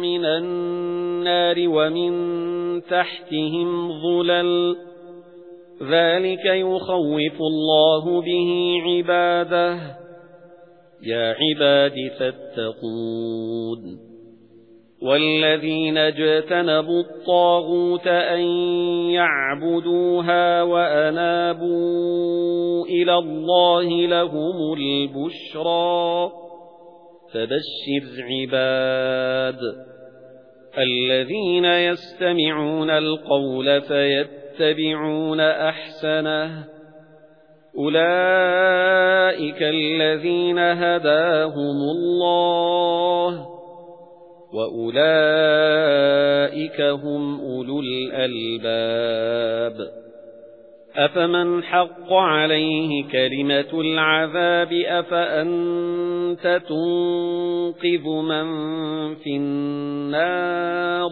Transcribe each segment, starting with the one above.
مِّنَ النَّارِ وَمِن تَحْتِهِمْ ظُلَلٌ ذَلِكَ يُخَوِّفُ اللَّهُ بِهِ عِبَادَهُ يَا عِبَادِ فَاتَّقُونِ وَالَّذِينَ اجْتَنَبُوا الطَّاغُوتَ أَن يَعْبُدُوهَا وَأَنَابُوا إِلَى اللَّهِ لَهُمُ الْبُشْرَى فَبَشِّرْ عِبَادِ الَّذِينَ يَسْتَمِعُونَ الْقَوْلَ فَيَتَّبِعُونَ أَحْسَنَهُ. أُولَئِكَ الَّذِينَ هَدَاهُمُ اللَّهُ وَأُولَئِكَ هُمْ أُولُو الْأَلْبَابِ. أَفَمَنْ حَقَّ عَلَيْهِ كَلِمَةُ الْعَذَابِ أَفَأَنْتَ تُنقِذُ مَنْ فِي النَّارِ.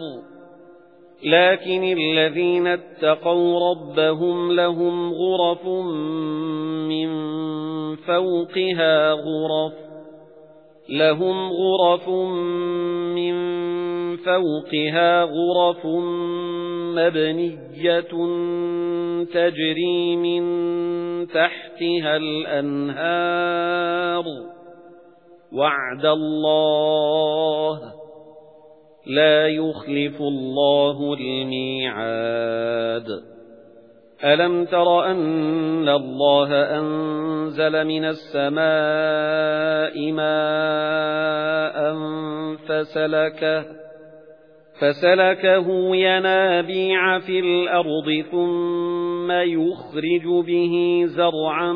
لَكِنِ الَّذِينَ اتَّقَوْا رَبَّهُمْ لَهُمْ غُرَفٌ مِنْ فَوْقِهَا غُرَفٌ. لَهُمْ غُرَفٌ مِنْ فَوْقِهَا غُرَفٌ مَبْنِيَّةٌ تَجْرِي مِنْ تَحْتِهَا الْأَنْهَارُ. وَعْدَ اللَّهِ لَا يُخْلِفُ اللَّهُ الْمِيعَادَ. أَلَمْ تَرَ أَنَّ اللَّهَ أَنزَلَ مِنَ السَّمَاءِ مَاءً فَسَلَكَهُ فَسَلَكَهُ يَنَابِيعَ فِي الْأَرْضِ ثُمَّ يُخْرِجُ بِهِ زَرْعًا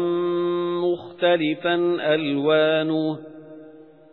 مُخْتَلِفًا أَلْوَانُهُ